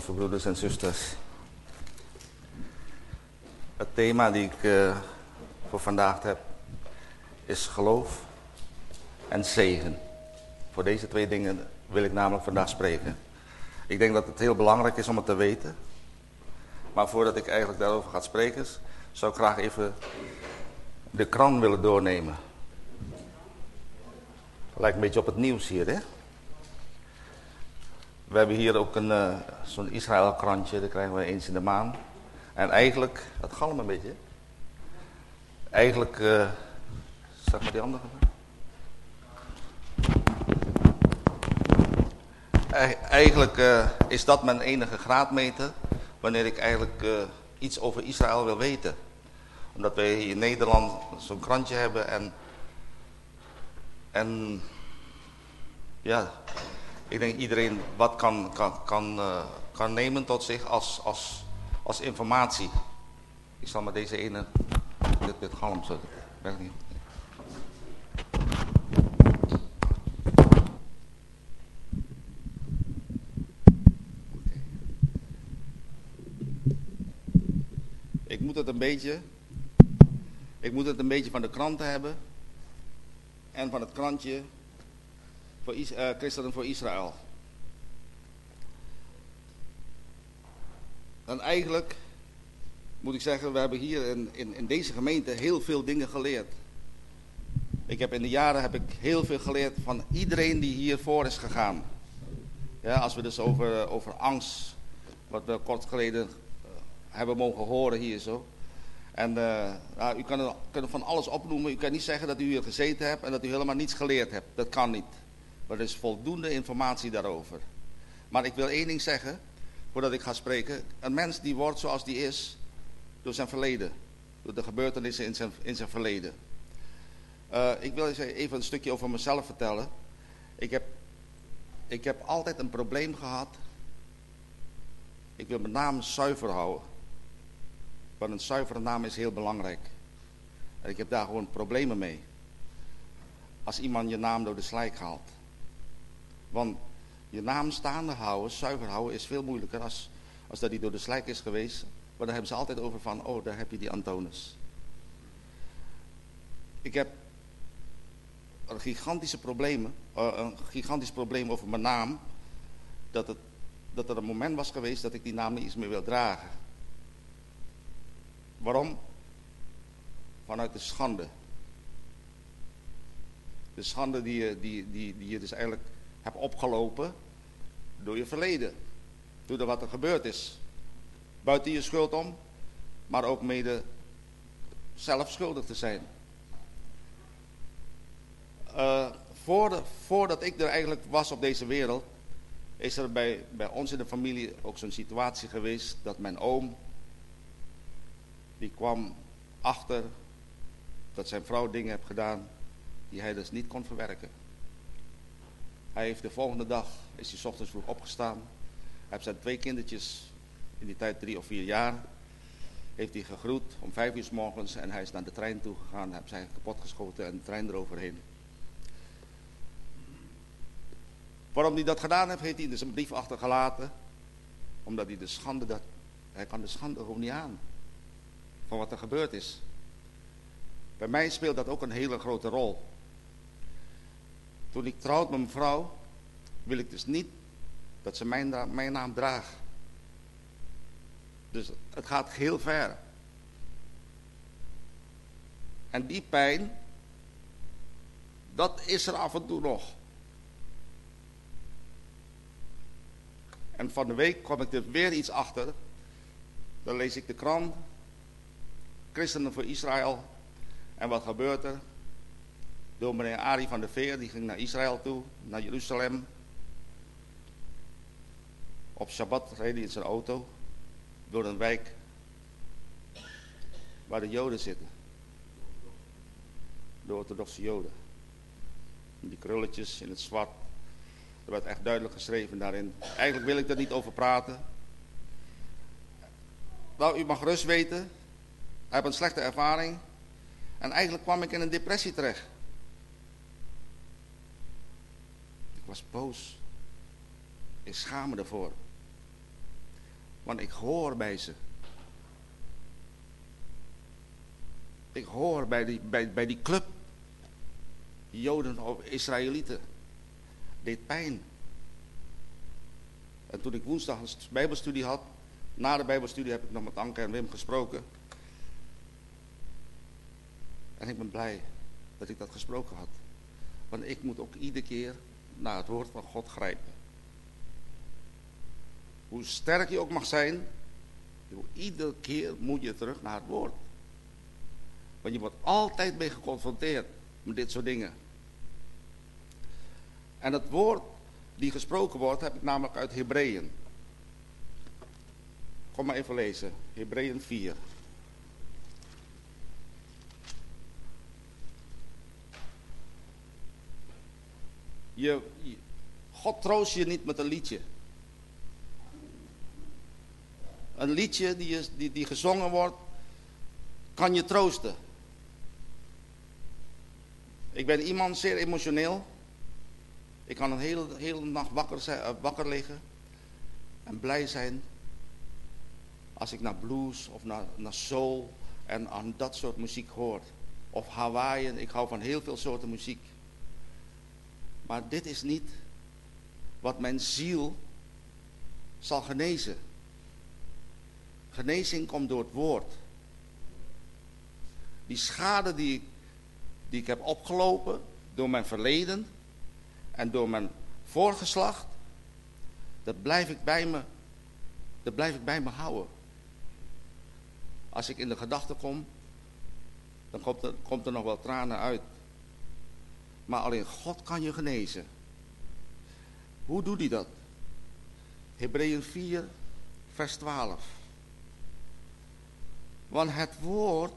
Lieve broeders en zusters. Het thema die ik uh, voor vandaag heb is geloof en zegen. Voor deze twee dingen wil ik namelijk vandaag spreken. Ik denk dat het heel belangrijk is om het te weten. Maar voordat ik eigenlijk daarover ga spreken, zou ik graag even de krant willen doornemen. Lijkt een beetje op het nieuws hier, hè? We hebben hier ook een, uh, zo'n Israël-krantje, dat krijgen we eens in de maand. En eigenlijk, het galm een beetje. Eigenlijk, uh, zeg maar die andere. Eigenlijk uh, is dat mijn enige graadmeter wanneer ik eigenlijk iets over Israël wil weten. Omdat wij hier in Nederland zo'n krantje hebben en, en ja, ik denk iedereen wat kan, kan, kan, uh, kan nemen tot zich als, als, als informatie. Ik zal met deze ene, dit, dit galm zo, werkt niet. Ik moet het een beetje, ik moet het een beetje van de kranten hebben en van het krantje voor Christenen voor Israël. En eigenlijk moet ik zeggen, we hebben hier in, in, deze gemeente heel veel dingen geleerd. Ik heb in de jaren heb ik heel veel geleerd van iedereen die hiervoor is gegaan. Ja, als we dus over, over angst, wat we kort geleden uh, hebben mogen horen hier zo. En uh, nou, u kan van alles opnoemen. U kan niet zeggen dat u hier gezeten hebt en dat u helemaal niets geleerd hebt. Dat kan niet. Er is voldoende informatie daarover. Maar ik wil één ding zeggen, voordat ik ga spreken. Een mens die wordt zoals die is, door zijn verleden. Door de gebeurtenissen in zijn, in zijn verleden. Uh, ik wil even een stukje over mezelf vertellen. Ik heb, ik heb altijd een probleem gehad. Ik wil mijn naam zuiver houden. Want een zuivere naam is heel belangrijk. En ik heb daar gewoon problemen mee. Als iemand je naam door de slijk haalt. Want je naam staande houden, zuiver houden, is veel moeilijker als, als dat die door de slijk is geweest. Maar daar hebben ze altijd over van, oh, daar heb je die Antonis. Ik heb een gigantische problemen, uh, een gigantisch probleem over mijn naam. Dat, het, dat er een moment was geweest dat ik die naam niet eens meer wil dragen. Waarom? Vanuit de schande. De schande die je, die, die, die je dus eigenlijk hebt opgelopen door je verleden. Door wat er gebeurd is. Buiten je schuld om, maar ook mede zelf schuldig te zijn. Uh, voordat, voordat ik er eigenlijk was op deze wereld, is er bij, bij ons in de familie ook zo'n situatie geweest dat mijn oom, die kwam achter dat zijn vrouw dingen heeft gedaan die hij dus niet kon verwerken. Hij heeft de volgende dag, is hij s ochtends vroeg opgestaan. Hij heeft zijn twee kindertjes, in die tijd drie of vier jaar, heeft hij gegroet om vijf uur s morgens en hij is naar de trein toe gegaan. Hij heeft kapot geschoten en de trein eroverheen. Waarom hij dat gedaan heeft, heeft hij dus een brief achtergelaten. Omdat hij de schande, dat, hij kan de schande gewoon niet aan. Van wat er gebeurd is. Bij mij speelt dat ook een hele grote rol. Toen ik trouwde met mijn vrouw, wil ik dus niet dat ze mijn, mijn naam draagt. Dus het gaat heel ver. En die pijn, dat is er af en toe nog. En van de week kwam ik er weer iets achter. Dan lees ik de krant. Christenen voor Israël. En wat gebeurt er? Door meneer Arie van der Veer. Die ging naar Israël toe, naar Jeruzalem. Op Shabbat reed hij in zijn auto door een wijk waar de Joden zitten. De orthodoxe Joden. Die krulletjes in het zwart. Er werd echt duidelijk geschreven daarin. Eigenlijk wil ik er niet over praten. Nou, u mag rust weten. Hij heeft een slechte ervaring. En eigenlijk kwam ik in een depressie terecht. Was boos. Ik schaam me ervoor. Want ik hoor bij ze. Ik hoor bij die, bij, bij die club. Joden of Israëlieten. Deed pijn. En toen ik woensdag een bijbelstudie had, na de bijbelstudie heb ik nog met Anke en Wim gesproken. En ik ben blij dat ik dat gesproken had. Want ik moet ook iedere keer naar het woord van God grijpen. Hoe sterk je ook mag zijn, iedere keer moet je terug naar het woord. Want je wordt altijd mee geconfronteerd met dit soort dingen. En het woord die gesproken wordt, heb ik namelijk uit Hebreeën. Kom maar even lezen. Hebreeën 4. Je, God troost je niet met een liedje. Een liedje die, die, die gezongen wordt, kan je troosten. Ik ben iemand zeer emotioneel. Ik kan een hele, hele nacht wakker, zijn, eh, wakker liggen en blij zijn als ik naar blues of naar, naar soul en aan dat soort muziek hoor. Of Hawaiian, ik hou van heel veel soorten muziek. Maar dit is niet wat mijn ziel zal genezen. Genezing komt door het woord. Die schade die, die ik heb opgelopen door mijn verleden en door mijn voorgeslacht, dat blijf ik bij me, dat blijf ik bij me houden. Als ik in de gedachten kom, dan komt er nog wel tranen uit. Maar alleen God kan je genezen. Hoe doet hij dat? Hebreeën 4, vers 12. Want het woord,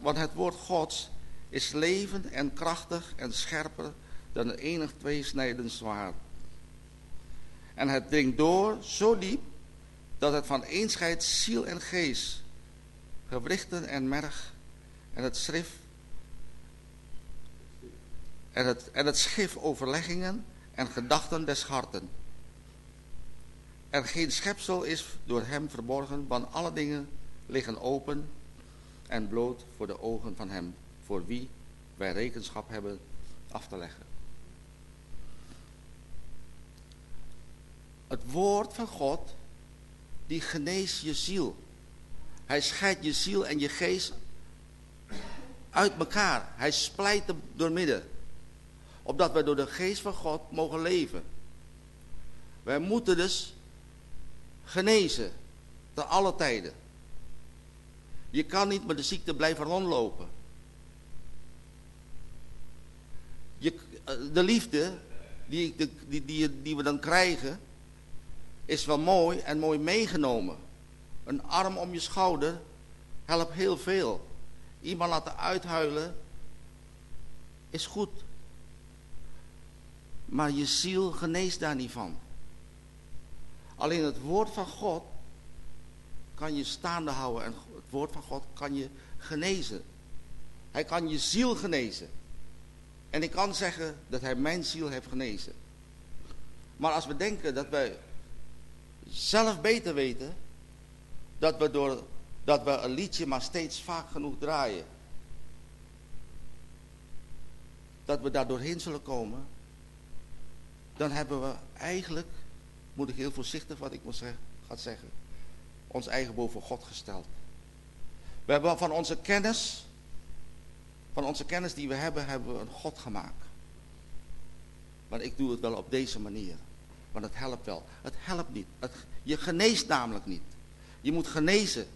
want het woord Gods is levend en krachtig en scherper dan een enig tweesnijdend zwaard. En het dringt door zo diep dat het van eenscheid ziel en geest, gewrichten en merg en het schrift en het, en het schif overleggingen en gedachten des harten. Er geen schepsel is door hem verborgen, want alle dingen liggen open en bloot voor de ogen van hem, voor wie wij rekenschap hebben af te leggen. Het woord van God, die geneest je ziel. Hij scheidt je ziel en je geest uit elkaar. Hij splijt hem door midden. Opdat wij door de geest van God mogen leven. Wij moeten dus genezen. Te alle tijden. Je kan niet met de ziekte blijven rondlopen. Je, eh, de liefde die, die, die, die we dan krijgen, is wel mooi en mooi meegenomen. Een arm om je schouder helpt heel veel. Iemand laten uithuilen is goed. Maar je ziel geneest daar niet van. Alleen het woord van God kan je staande houden. En het woord van God kan je genezen. Hij kan je ziel genezen. En ik kan zeggen dat hij mijn ziel heeft genezen. Maar als we denken dat wij zelf beter weten, dat we, door, dat we een liedje maar steeds vaak genoeg draaien, dat we daar doorheen zullen komen, dan hebben we eigenlijk, moet ik heel voorzichtig wat ik moet ga zeggen, ons eigen boven God gesteld. We hebben van onze kennis, van onze kennis die we hebben, hebben we een God gemaakt. Maar ik doe het wel op deze manier. Want het helpt wel. Het helpt niet. Het, je geneest namelijk niet. Je moet genezen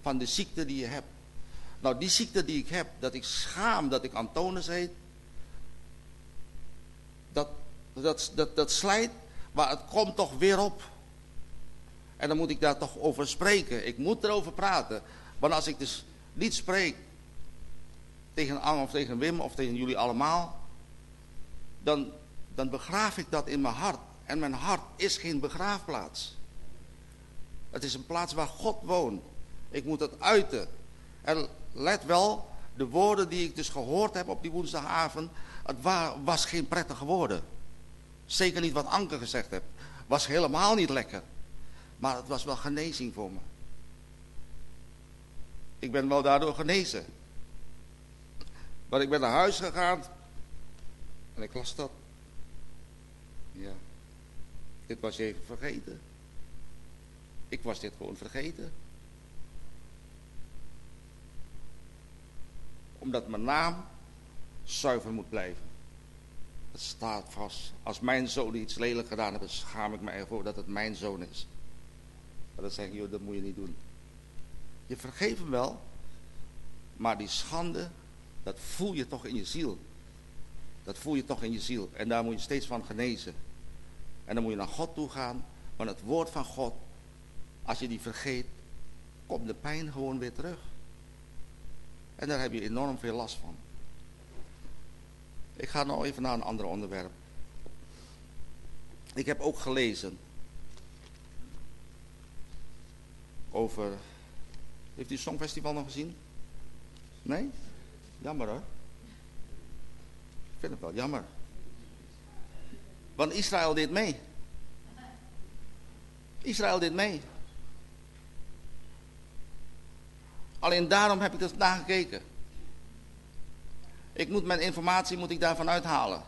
van de ziekte die je hebt. Nou, die ziekte die ik heb, dat ik schaam dat ik Antonis heet, dat, dat, dat, dat slijt, maar het komt toch weer op. En dan moet ik daar toch over spreken. Ik moet erover praten. Want als ik dus niet spreek tegen Anne of tegen Wim of tegen jullie allemaal, dan, dan begraaf ik dat in mijn hart. En mijn hart is geen begraafplaats. Het is een plaats waar God woont. Ik moet het uiten. En let wel, de woorden die ik dus gehoord heb op die woensdagavond, het was geen prettige woorden. Zeker niet wat Anke gezegd heeft. Was helemaal niet lekker. Maar het was wel genezing voor me. Ik ben wel daardoor genezen. Maar ik ben naar huis gegaan en ik las dat. Ja, dit was even vergeten. Ik was dit gewoon vergeten. Omdat mijn naam zuiver moet blijven. Het staat vast. Als mijn zoon iets lelijk gedaan heeft, schaam ik me ervoor dat het mijn zoon is. Maar dan zeg je, dat moet je niet doen. Je vergeeft hem wel, maar die schande, dat voel je toch in je ziel. Dat voel je toch in je ziel. En daar moet je steeds van genezen. En dan moet je naar God toe gaan. Want het woord van God, als je die vergeet, komt de pijn gewoon weer terug. En daar heb je enorm veel last van. Ik ga nou even naar een ander onderwerp. Ik heb ook gelezen over. Heeft u het Songfestival nog gezien? Nee? Jammer hoor. Ik vind het wel jammer. Want Israël deed mee. Israël deed mee. Alleen daarom heb ik er nagekeken. Ik moet mijn informatie moet ik daarvan uithalen.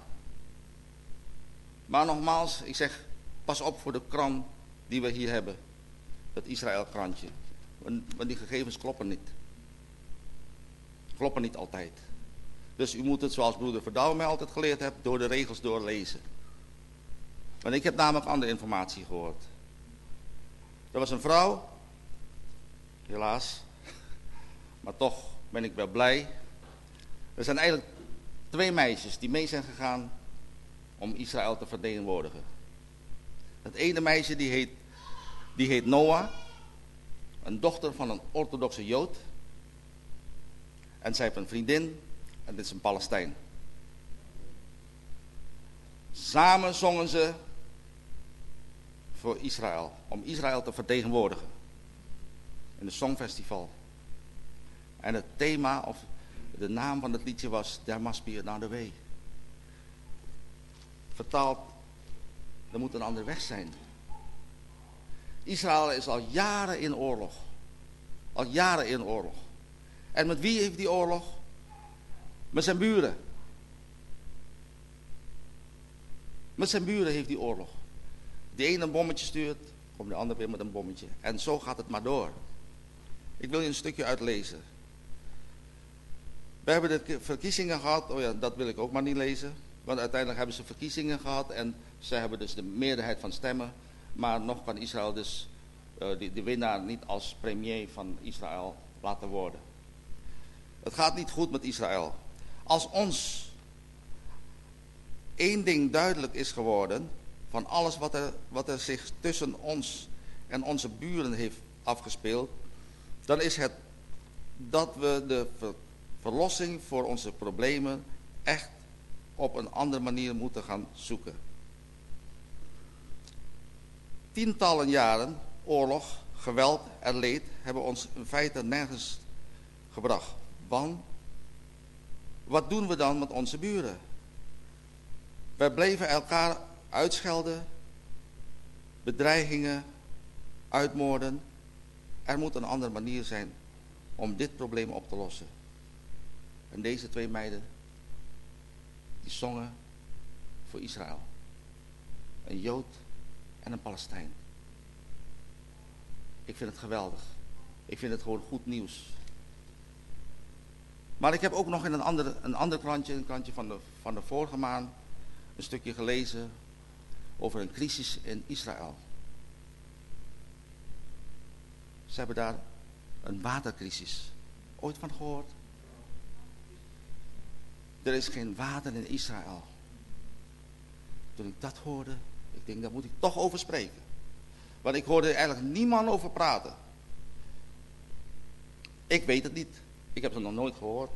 Maar nogmaals, ik zeg, pas op voor de krant die we hier hebben. Dat Israël-krantje. Want die gegevens kloppen niet. Kloppen niet altijd. Dus u moet het, zoals broeder Verdouw mij altijd geleerd heeft, door de regels doorlezen. Want ik heb namelijk andere informatie gehoord. Er was een vrouw, helaas, maar toch ben ik wel blij. Er zijn eigenlijk twee meisjes die mee zijn gegaan om Israël te vertegenwoordigen. Het ene meisje die heet, die heet Noah, een dochter van een orthodoxe Jood. En zij heeft een vriendin en dit is een Palestijn. Samen zongen ze voor Israël, om Israël te vertegenwoordigen. In het Songfestival. En het thema, of de naam van het liedje was There Must Be Another Way. Vertaald, er moet een andere weg zijn. Israël is al jaren in oorlog. Al jaren in oorlog. En met wie heeft die oorlog? Met zijn buren. Met zijn buren heeft die oorlog. Die ene een bommetje stuurt, komt de ander weer met een bommetje. En zo gaat het maar door. Ik wil je een stukje uitlezen. We hebben de verkiezingen gehad. Oh ja, dat wil ik ook maar niet lezen. Want uiteindelijk hebben ze verkiezingen gehad. En ze hebben dus de meerderheid van stemmen. Maar nog kan Israël dus die, de winnaar niet als premier van Israël laten worden. Het gaat niet goed met Israël. Als ons één ding duidelijk is geworden van alles wat er, wat er zich tussen ons en onze buren heeft afgespeeld, dan is het dat we de verlossing voor onze problemen echt op een andere manier moeten gaan zoeken. Tientallen jaren oorlog, geweld en leed hebben ons in feite nergens gebracht. Want wat doen we dan met onze buren? Wij bleven elkaar uitschelden, bedreigingen, uitmoorden. Er moet een andere manier zijn om dit probleem op te lossen. En deze twee meiden, die zongen voor Israël. Een Jood en een Palestijn. Ik vind het geweldig. Ik vind het gewoon goed nieuws. Maar ik heb ook nog in een ander, een ander krantje, een krantje van de, van de vorige maand, een stukje gelezen over een crisis in Israël. Ze hebben daar een watercrisis. Ooit van gehoord? Er is geen water in Israël. Toen ik dat hoorde, ik denk, daar moet ik toch over spreken. Want ik hoorde eigenlijk niemand over praten. Ik weet het niet. Ik heb het nog nooit gehoord.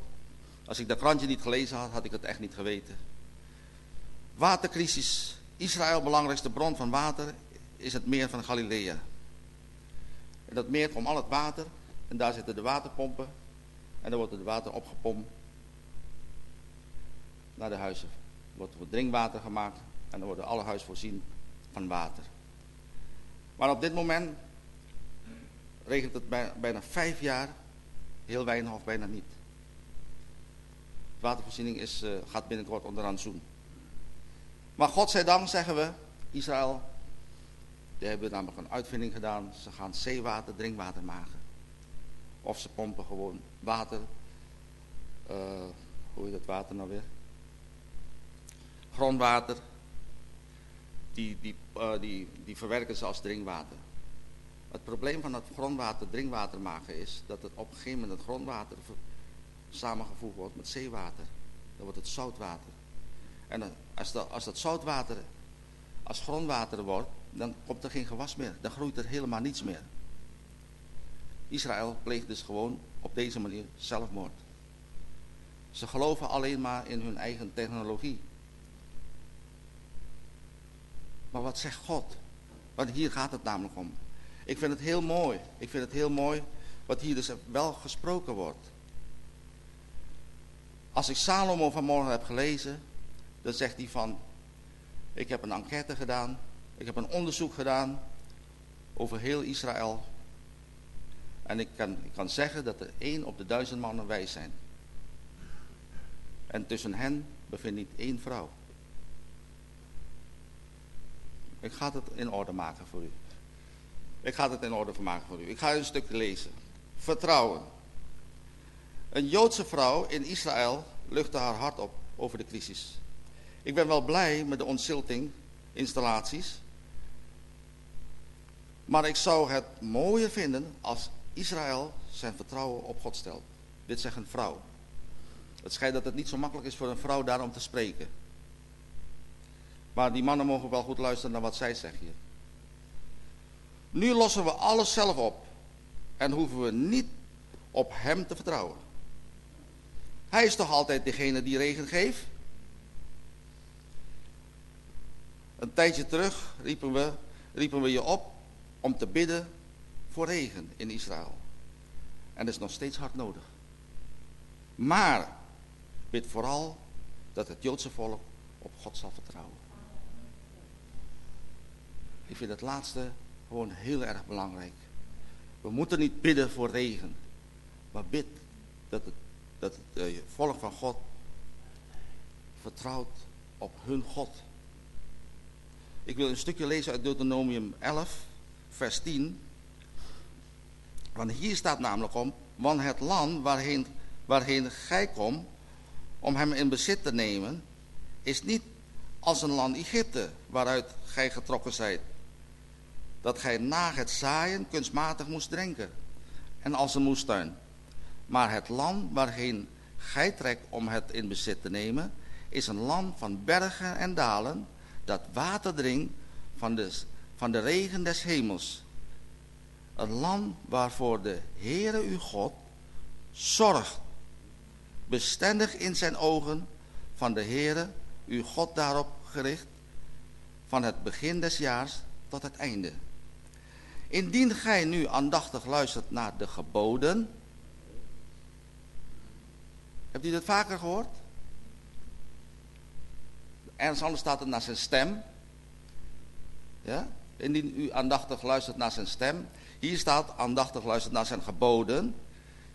Als ik dat krantje niet gelezen had, had ik het echt niet geweten. Watercrisis. Israël, belangrijkste bron van water, is het meer van Galilea. En dat meer komt al het water. En daar zitten de waterpompen. En dan wordt het water opgepompt naar de huizen. Er drinkwater gemaakt en dan worden alle huizen voorzien van water. Maar op dit moment regent het bijna vijf jaar heel weinig of bijna niet. De watervoorziening is, uh, gaat binnenkort onder rantsoen. Maar godzijdank zeggen we, Israël, die hebben namelijk een uitvinding gedaan. Ze gaan zeewater, drinkwater maken. Of ze pompen gewoon water. Uh, hoe heet dat water nou weer? Grondwater. Die, die, uh, die, die verwerken ze als drinkwater. Het probleem van het grondwater drinkwater maken is dat het op een gegeven moment het grondwater samengevoegd wordt met zeewater. Dan wordt het zoutwater. En als dat, als dat zoutwater als grondwater wordt, dan komt er geen gewas meer. Dan groeit er helemaal niets meer. Israël pleegt dus gewoon op deze manier zelfmoord. Ze geloven alleen maar in hun eigen technologie. Maar wat zegt God? Want hier gaat het namelijk om. Ik vind het heel mooi. Ik vind het heel mooi wat hier dus wel gesproken wordt. Als ik Salomo vanmorgen heb gelezen, dan zegt hij van, ik heb een enquête gedaan, ik heb een onderzoek gedaan over heel Israël. En ik kan, ik kan zeggen dat er één op de duizend mannen wijs zijn. En tussen hen bevindt niet één vrouw. Ik ga het in orde maken voor u. Ik ga het in orde maken voor u. Ik ga een stukje lezen. Vertrouwen. Een Joodse vrouw in Israël luchtte haar hart op over de crisis. Ik ben wel blij met de ontzilting installaties. Maar ik zou het mooier vinden als Israël zijn vertrouwen op God stelt. Dit zegt een vrouw. Het schijnt dat het niet zo makkelijk is voor een vrouw daarom te spreken. Maar die mannen mogen wel goed luisteren naar wat zij zegt hier. Nu lossen we alles zelf op en hoeven we niet op hem te vertrouwen. Hij is toch altijd degene die regen geeft? Een tijdje terug riepen we, riepen we je op om te bidden voor regen in Israël. En dat is nog steeds hard nodig. Maar bid vooral dat het Joodse volk op God zal vertrouwen. Ik vind het laatste gewoon heel erg belangrijk. We moeten niet bidden voor regen. Maar bid dat het, dat het uh, volk van God vertrouwt op hun God. Ik wil een stukje lezen uit Deuteronomium 11, vers 10. Want hier staat namelijk om, want het land waarheen, waarheen gij komt, om hem in bezit te nemen, is niet als een land Egypte, waaruit gij getrokken zijt dat gij na het zaaien kunstmatig moest drinken en als een moestuin. Maar het land waarheen gij trekt om het in bezit te nemen, is een land van bergen en dalen, dat water drinkt van de, van de regen des hemels. Een land waarvoor de Heere uw God zorgt, bestendig in zijn ogen van de Heere uw God daarop gericht, van het begin des jaars tot het einde. Indien gij nu aandachtig luistert naar de geboden. Hebt u dat vaker gehoord? Ergens anders staat het naar zijn stem. Ja? Indien u aandachtig luistert naar zijn stem. Hier staat aandachtig luistert naar zijn geboden.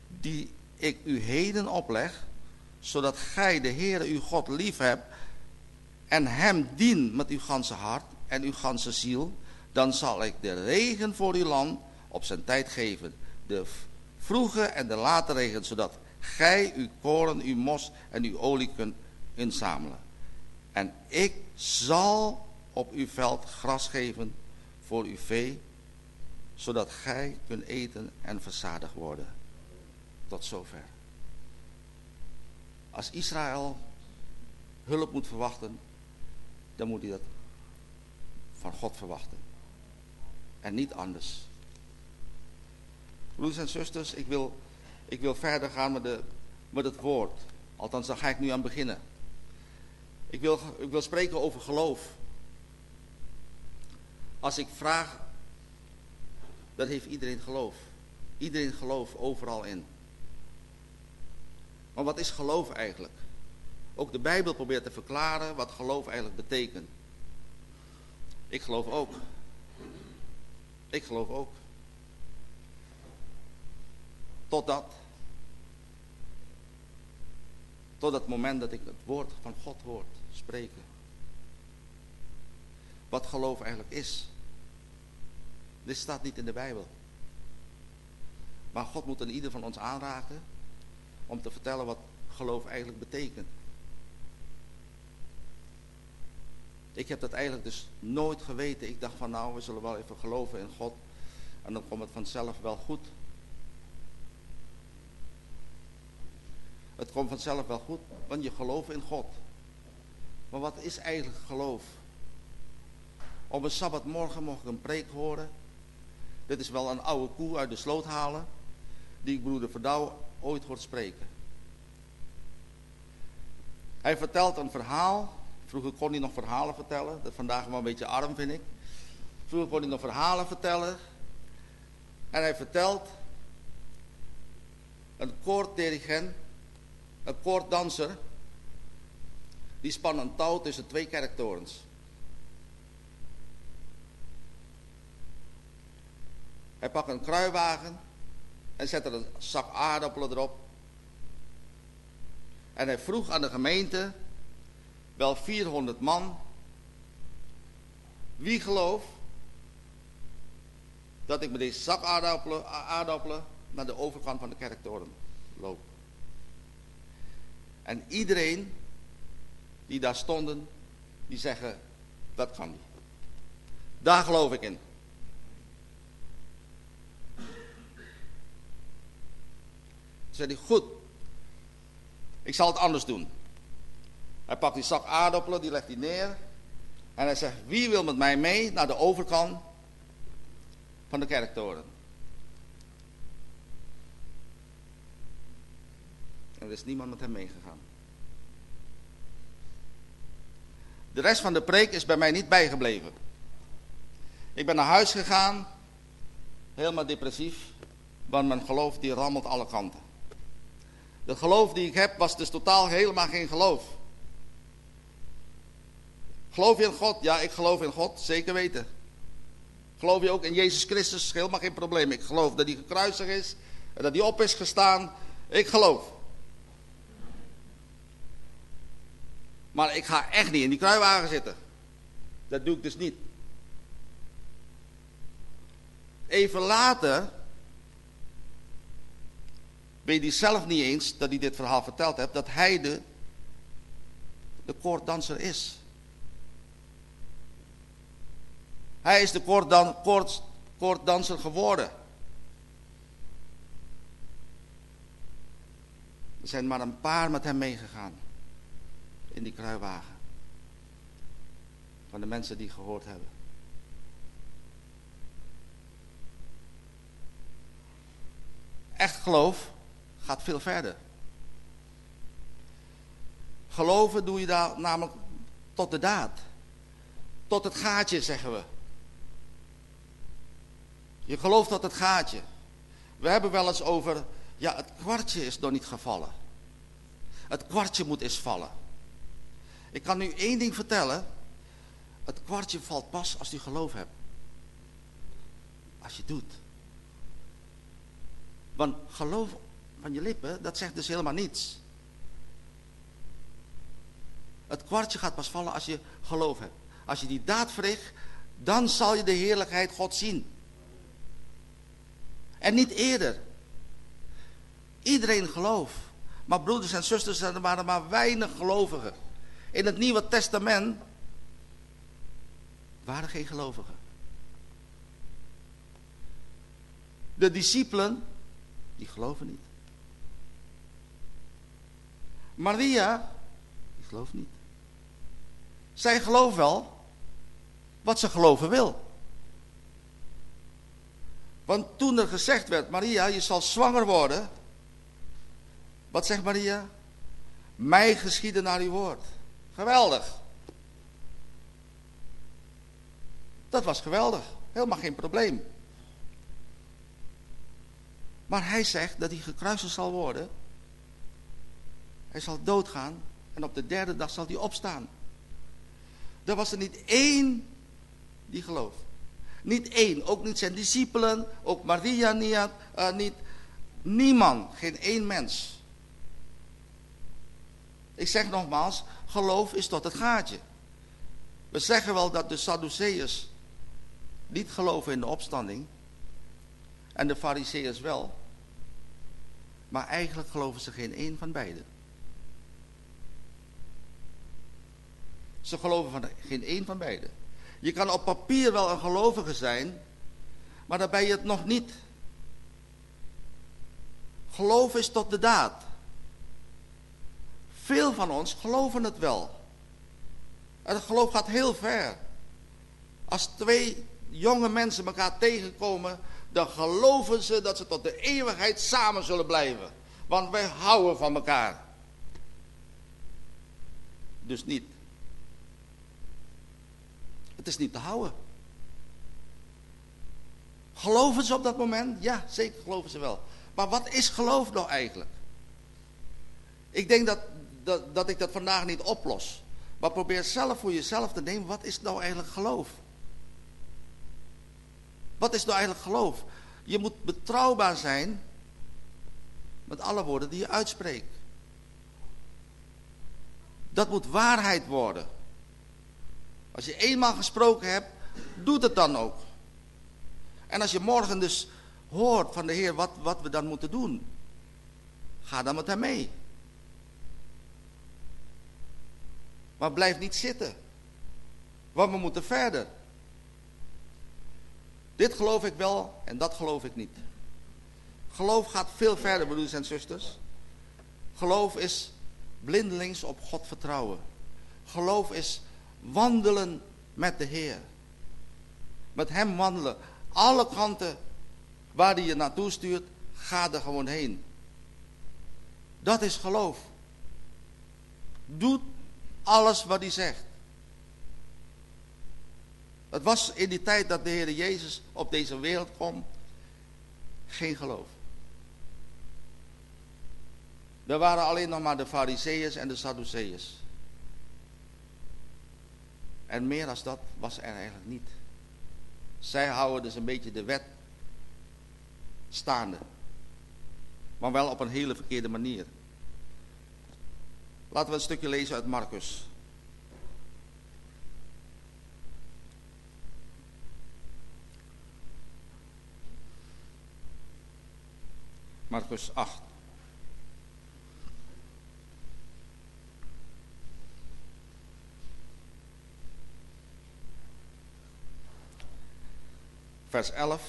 Die ik u heden opleg. Zodat gij de Heere uw God lief hebt. En hem dien met uw ganse hart en uw ganse ziel dan zal ik de regen voor uw land op zijn tijd geven. De vroege en de late regen, zodat gij uw koren, uw mos en uw olie kunt inzamelen. En ik zal op uw veld gras geven voor uw vee, zodat gij kunt eten en verzadigd worden. Tot zover. Als Israël hulp moet verwachten, dan moet hij dat van God verwachten en niet anders. Broeders en zusters, ik wil, ik wil verder gaan met, de, met het woord. Althans, daar ga ik nu aan beginnen. Ik wil, ik wil spreken over geloof. Als ik vraag, dan heeft iedereen geloof. Iedereen geloof overal in. Maar wat is geloof eigenlijk? Ook de Bijbel probeert te verklaren wat geloof eigenlijk betekent. Ik geloof ook. Ik geloof ook. Totdat. Tot het moment dat ik het woord van God hoor spreken. Wat geloof eigenlijk is. Dit staat niet in de Bijbel. Maar God moet in ieder van ons aanraken om te vertellen wat geloof eigenlijk betekent. Ik heb dat eigenlijk dus nooit geweten. Ik dacht van nou, we zullen wel even geloven in God. En dan komt het vanzelf wel goed. Het komt vanzelf wel goed, want je gelooft in God. Maar wat is eigenlijk geloof? Op een sabbatmorgen mocht ik een preek horen. Dit is wel een oude koe uit de sloot halen. Die ik broeder Verdouw ooit hoort spreken. Hij vertelt een verhaal. Vroeger kon hij nog verhalen vertellen. Dat vandaag wel een beetje arm vind ik. Vroeger kon hij nog verhalen vertellen. En hij vertelt. Een koorddirigent. Een koorddanser. Die span een touw tussen twee kerktorens. Hij pakt een kruiwagen en zet er een zak aardappelen erop. En hij vroeg aan de gemeente, wel 400 man, wie gelooft dat ik met deze zak aardappelen, naar de overkant van de kerktoren loop. En iedereen die daar stonden, die zeggen, dat kan niet. Daar geloof ik in. zei hij, goed, ik zal het anders doen. Hij pakt die zak aardappelen, die legt hij neer. En hij zegt, wie wil met mij mee naar de overkant van de kerktoren? En er is niemand met hem meegegaan. De rest van de preek is bij mij niet bijgebleven. Ik ben naar huis gegaan, helemaal depressief, want mijn geloof die rammelt alle kanten. De geloof die ik heb was dus totaal helemaal geen geloof. Geloof je in God? Ja, ik geloof in God, zeker weten. Geloof je ook in Jezus Christus? Helemaal geen probleem. Ik geloof dat hij gekruisigd is en dat hij op is gestaan. Ik geloof. Maar ik ga echt niet in die kruiwagen zitten. Dat doe ik dus niet. Even later weet hij zelf niet eens dat hij dit verhaal verteld heeft, dat hij de, de koorddanser is. Hij is de koorddanser geworden. Er zijn maar een paar met hem meegegaan. In die kruiwagen. Van de mensen die gehoord hebben. Echt geloof gaat veel verder. Geloven doe je daar namelijk tot de daad. Tot het gaatje, zeggen we. Je gelooft tot het gaatje. We hebben wel eens over, ja, het kwartje is nog niet gevallen. Het kwartje moet eens vallen. Ik kan u één ding vertellen. Het kwartje valt pas als u geloof hebt. Als je doet. Want geloof van je lippen, dat zegt dus helemaal niets. Het kwartje gaat pas vallen als je geloof hebt. Als je die daad verricht, dan zal je de heerlijkheid God zien. En niet eerder. Iedereen gelooft. Maar broeders en zusters, er waren maar weinig gelovigen. In het Nieuwe Testament waren geen gelovigen. De discipelen, die geloven niet. Maria, die gelooft niet. Zij gelooft wel wat ze geloven wil. Want toen er gezegd werd, Maria, je zal zwanger worden. Wat zegt Maria? Mij geschieden naar uw woord. Geweldig. Dat was geweldig. Helemaal geen probleem. Maar hij zegt dat hij gekruisigd zal worden hij zal doodgaan en op de derde dag zal hij opstaan. Er was er niet één die gelooft. Niet één, ook niet zijn discipelen, ook Maria niet, uh, niet Niemand, geen één mens. Ik zeg nogmaals, geloof is tot het gaatje. We zeggen wel dat de Sadduceërs niet geloven in de opstanding. En de Fariseërs wel. Maar eigenlijk geloven ze geen één van beiden. Ze geloven van geen één van beiden. Je kan op papier wel een gelovige zijn, maar dan ben je het nog niet. Geloof is tot de daad. Veel van ons geloven het wel. En het geloof gaat heel ver. Als twee jonge mensen elkaar tegenkomen, dan geloven ze dat ze tot de eeuwigheid samen zullen blijven. Want wij houden van elkaar. Dus niet. Het is niet te houden. Geloven ze op dat moment? Ja, zeker geloven ze wel. Maar wat is geloof nou eigenlijk? Ik denk dat, dat, dat ik dat vandaag niet oplos. Maar probeer zelf voor jezelf te nemen, wat is nou eigenlijk geloof? Wat is nou eigenlijk geloof? Je moet betrouwbaar zijn met alle woorden die je uitspreekt. Dat moet waarheid worden. Als je eenmaal gesproken hebt, doe het dan ook. En als je morgen dus hoort van de Heer wat, wat we dan moeten doen, ga dan met hem mee. Maar blijf niet zitten. Want we moeten verder. Dit geloof ik wel en dat geloof ik niet. Geloof gaat veel verder, broeders en zusters. Geloof is blindelings op God vertrouwen. Geloof is wandelen met de Heer. Met Hem wandelen. Alle kanten waar hij je naartoe stuurt, ga er gewoon heen. Dat is geloof. Doe alles wat hij zegt. Het was in die tijd dat de Heer Jezus op deze wereld kwam, geen geloof. Er waren alleen nog maar de Fariseeërs en de Sadduceeërs. En meer dan dat was er eigenlijk niet. Zij houden dus een beetje de wet staande. Maar wel op een hele verkeerde manier. Laten we een stukje lezen uit Marcus. Marcus 8. Vers 11.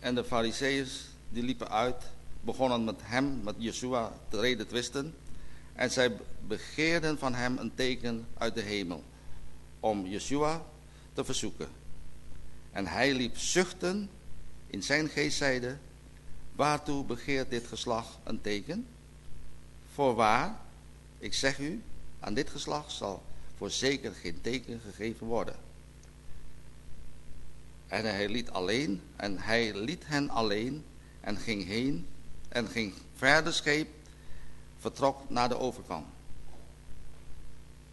En de fariseeërs die liepen uit, begonnen met hem, met Yeshua, te reden twisten. En zij begeerden van hem een teken uit de hemel, om Yeshua te verzoeken. En hij liep zuchten in zijn geest zeide, waartoe begeert dit geslacht een teken? Voorwaar, ik zeg u, aan dit geslacht zal voorzeker geen teken gegeven worden. En hij liet alleen, en hij liet hen alleen en ging heen en ging verder scheep, vertrok naar de overkant.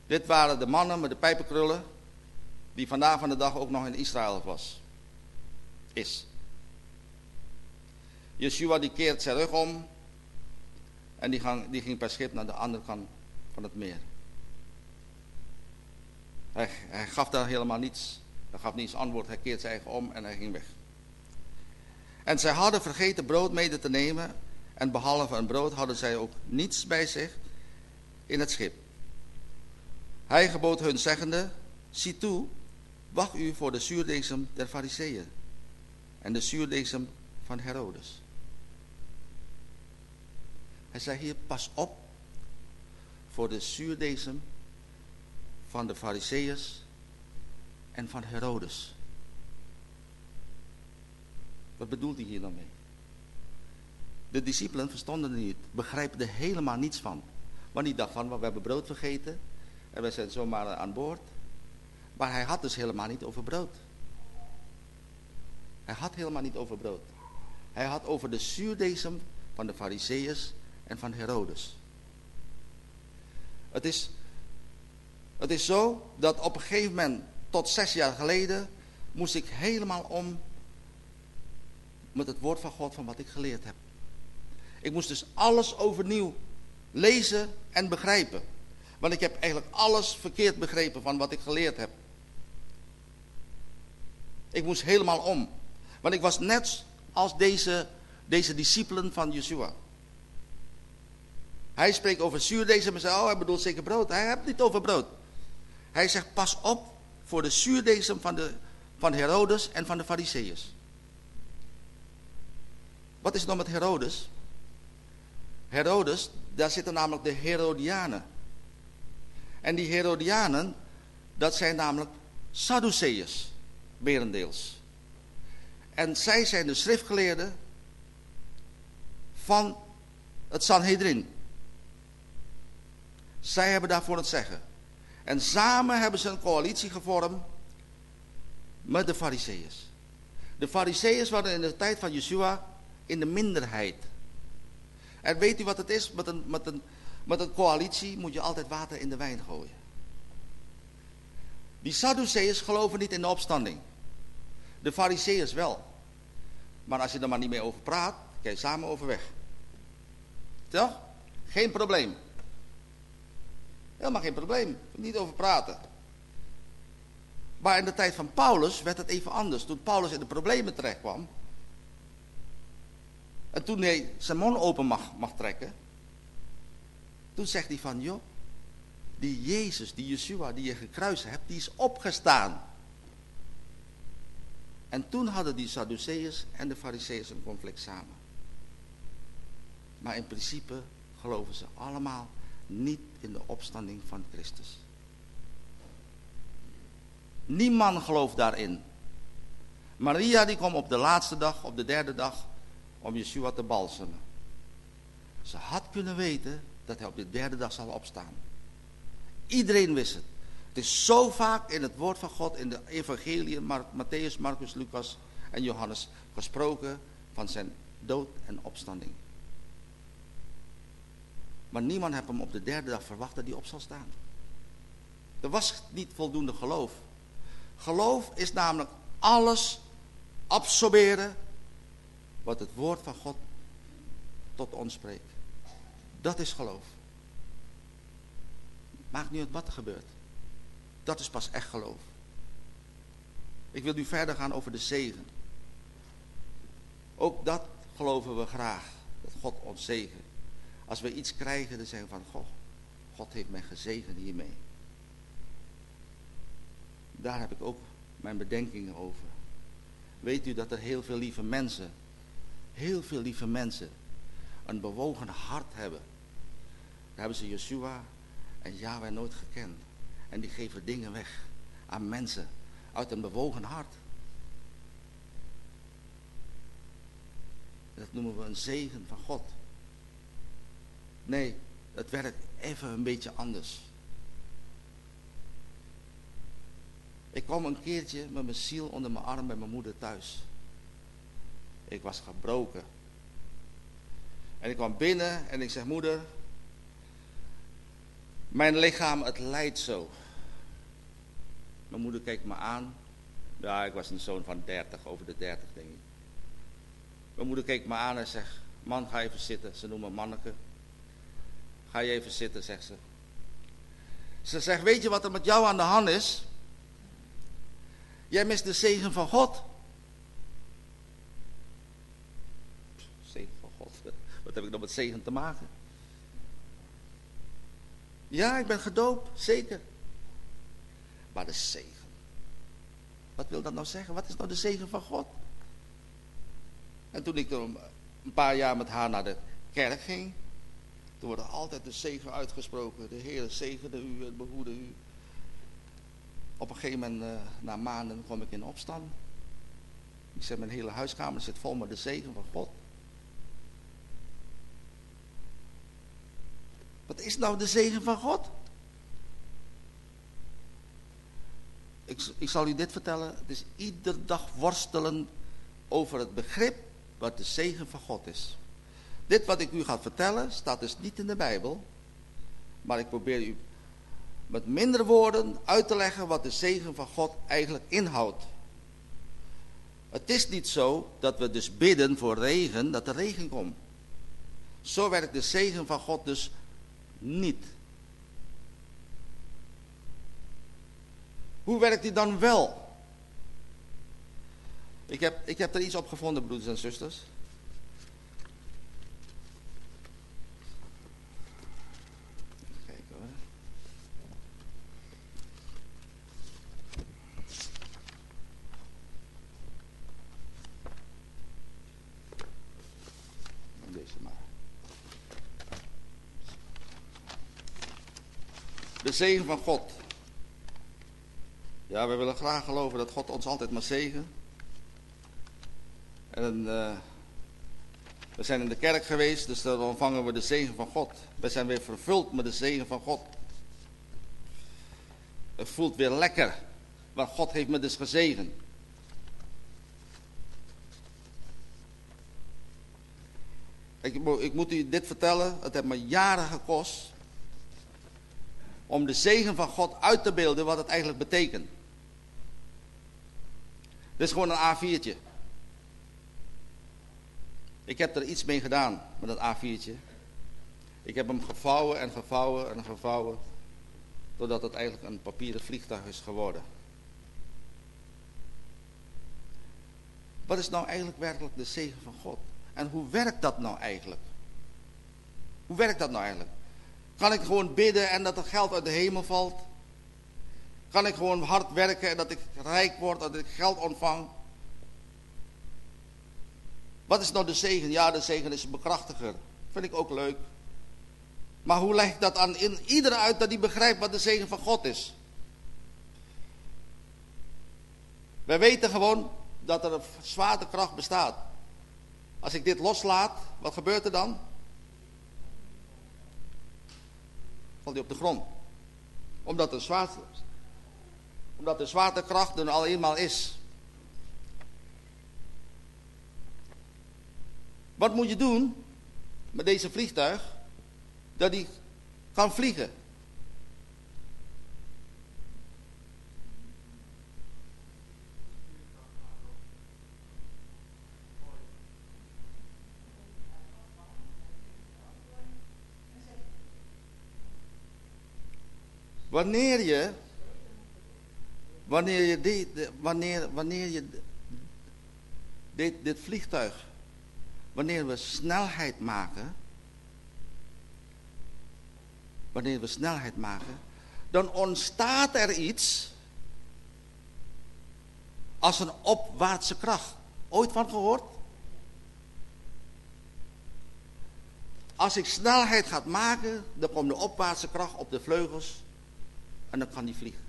Dit waren de mannen met de pijpenkrullen, die vandaag van de dag ook nog in Israël was. Is. Yeshua die keert zijn rug om en die, die ging per schip naar de andere kant van het meer. Hij gaf daar helemaal niets hij gaf niets antwoord, hij keert zijn eigen om en hij ging weg. En zij hadden vergeten brood mede te nemen. En behalve een brood hadden zij ook niets bij zich in het schip. Hij gebood hun zeggende, zie toe, wacht u voor de zuurdesem der fariseeën en de zuurdesem van Herodes. Hij zei hier, pas op voor de zuurdesem van de fariseeërs en van Herodes. Wat bedoelt hij hier dan mee? De discipelen verstonden het niet, begrijpen er helemaal niets van. Want die dacht van, we hebben brood vergeten en we zijn zomaar aan boord. Maar hij had dus helemaal niet over brood. Hij had helemaal niet over brood. Hij had over de zuurdesem van de fariseeërs en van Herodes. Het is, het is zo dat op een gegeven moment tot zes jaar geleden moest ik helemaal om met het woord van God van wat ik geleerd heb. Ik moest dus alles overnieuw lezen en begrijpen. Want ik heb eigenlijk alles verkeerd begrepen van wat ik geleerd heb. Ik moest helemaal om. Want ik was net als deze, deze discipelen van Yeshua. Hij spreekt over zuurdeesem en zegt, oh hij bedoelt zeker brood. Hij heeft niet over brood. Hij zegt, pas op voor de zuurdeesem van, de, van Herodes en van de Fariseeërs. Wat is nou met Herodes? Herodes, daar zitten namelijk de Herodianen. En die Herodianen, dat zijn namelijk Sadduceërs, merendeels. En zij zijn de schriftgeleerden van het Sanhedrin. Zij hebben daarvoor het zeggen. En samen hebben ze een coalitie gevormd met de Fariseeërs. De Fariseeërs waren in de tijd van Yeshua in de minderheid. En weet u wat het is? Met een, met een, met een coalitie moet je altijd water in de wijn gooien. Die Sadduceërs geloven niet in de opstanding. De Fariseeërs wel. Maar als je er maar niet meer over praat, kan je samen overweg. Toch? Geen probleem. Helemaal geen probleem. Niet over praten. Maar in de tijd van Paulus werd het even anders. Toen Paulus in de problemen terecht kwam. En toen hij zijn mond open mag, mag trekken. Toen zegt hij van, joh. Die Jezus, die Yeshua, die je gekruist hebt, die is opgestaan. En toen hadden die Sadduceërs en de Fariseërs een conflict samen. Maar in principe geloven ze allemaal niet in de opstanding van Christus. Niemand gelooft daarin. Maria die kwam op de laatste dag, op de derde dag, om Yeshua te balsemen. Ze had kunnen weten dat hij op de derde dag zal opstaan. Iedereen wist het. Het is zo vaak in het woord van God, in de evangeliën, Mar Matthäus, Marcus, Lucas en Johannes, gesproken van zijn dood en opstanding. Maar niemand heeft hem op de derde dag verwacht dat hij op zal staan. Er was niet voldoende geloof. Geloof is namelijk alles absorberen wat het woord van God tot ons spreekt. Dat is geloof. Maakt niet uit wat er gebeurt. Dat is pas echt geloof. Ik wil nu verder gaan over de zegen. Ook dat geloven we graag. Dat God ons zegen. Als we iets krijgen, dan zeggen we van, goh, God heeft mij gezegend hiermee. Daar heb ik ook mijn bedenkingen over. Weet u dat er heel veel lieve mensen, heel veel lieve mensen, een bewogen hart hebben. Daar hebben ze Yeshua en Yahweh nooit gekend. En die geven dingen weg aan mensen uit een bewogen hart. Dat noemen we een zegen van God. Nee, het werkt even een beetje anders. Ik kwam een keertje met mijn ziel onder mijn arm bij mijn moeder thuis. Ik was gebroken. En ik kwam binnen en ik zeg, moeder, mijn lichaam, het lijdt zo. Mijn moeder keek me aan. Ja, ik was een zoon van 30, over de 30 denk ik. Mijn moeder keek me aan en zegt, man ga even zitten. Ze noemen manneke. Ga je even zitten, zegt ze. Ze zegt, weet je wat er met jou aan de hand is? Jij mist de zegen van God. Zegen van God. Wat heb ik dan met zegen te maken? Ja, ik ben gedoopt, zeker. Maar de zegen. Wat wil dat nou zeggen? Wat is nou de zegen van God? En toen ik een paar jaar met haar naar de kerk ging, toen wordt er altijd de zegen uitgesproken. De Heer zegene u en behoede u. Op een gegeven moment, uh, na maanden, kwam ik in opstand. Ik zeg, mijn hele huiskamer zit vol met de zegen van God. Wat is nou de zegen van God? Ik, ik zal u dit vertellen. Het is iedere dag worstelen over het begrip wat de zegen van God is. Dit wat ik u ga vertellen staat dus niet in de Bijbel. Maar ik probeer u met minder woorden uit te leggen wat de zegen van God eigenlijk inhoudt. Het is niet zo dat we dus bidden voor regen, dat er regen komt. Zo werkt de zegen van God dus niet. Hoe werkt die dan wel? Ik heb, ik heb er iets op gevonden, broeders en zusters. De zegen van God. Ja, we willen graag geloven dat God ons altijd maar zegen. En uh, we zijn in de kerk geweest, dus dan ontvangen we de zegen van God. We zijn weer vervuld met de zegen van God. Het voelt weer lekker, maar God heeft me dus gezegend. Ik, ik moet u dit vertellen, het heeft me jaren gekost om de zegen van God uit te beelden wat het eigenlijk betekent. Dit is gewoon een A4'tje. Ik heb er iets mee gedaan met dat A4'tje. Ik heb hem gevouwen en gevouwen en gevouwen. Totdat het eigenlijk een papieren vliegtuig is geworden. Wat is nou eigenlijk werkelijk de zegen van God? En hoe werkt dat nou eigenlijk? Hoe werkt dat nou eigenlijk? Kan ik gewoon bidden en dat er geld uit de hemel valt? Kan ik gewoon hard werken en dat ik rijk word, dat ik geld ontvang? Wat is nou de zegen? Ja, de zegen is een bekrachtiger. Vind ik ook leuk. Maar hoe leg ik dat aan in iedereen uit dat hij begrijpt wat de zegen van God is? Wij weten gewoon dat er een zwaartekracht bestaat. Als ik dit loslaat, wat gebeurt er dan? Valt op de grond. Omdat de, zwaarte, omdat de zwaartekracht er al eenmaal is. Wat moet je doen met deze vliegtuig? Dat hij kan vliegen. Wanneer je, wanneer je, dit, wanneer, wanneer je dit, dit vliegtuig, wanneer we snelheid maken, wanneer we snelheid maken, dan ontstaat er iets als een opwaartse kracht. Ooit van gehoord? Als ik snelheid ga maken, dan komt de opwaartse kracht op de vleugels en dan kan hij vliegen.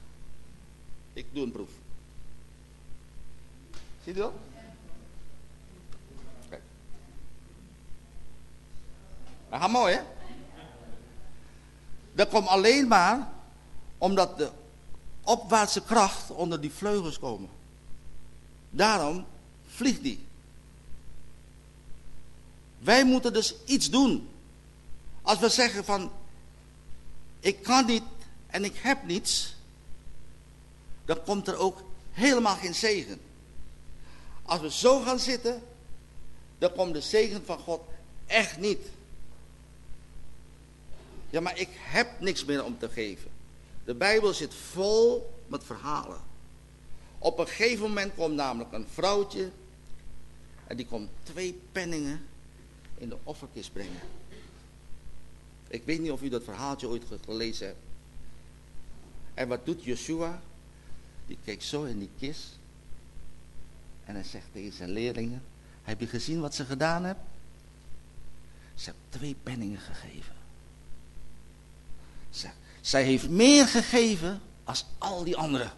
Ik doe een proef. Zie je dat? Kijk. Dat gaat mooi, hè? Dat komt alleen maar omdat de opwaartse kracht onder die vleugels komen. Daarom vliegt die. Wij moeten dus iets doen. Als we zeggen van, ik kan niet en ik heb niets, dan komt er ook helemaal geen zegen. Als we zo gaan zitten, dan komt de zegen van God echt niet. Ja, maar ik heb niks meer om te geven. De Bijbel zit vol met verhalen. Op een gegeven moment komt namelijk een vrouwtje en die komt twee penningen in de offerkist brengen. Ik weet niet of u dat verhaaltje ooit gelezen hebt. En wat doet Joshua? Die kijkt zo in die kist. En hij zegt tegen zijn leerlingen: Heb je gezien wat ze gedaan hebben? Ze hebben twee penningen gegeven. Zij heeft meer gegeven als al die anderen.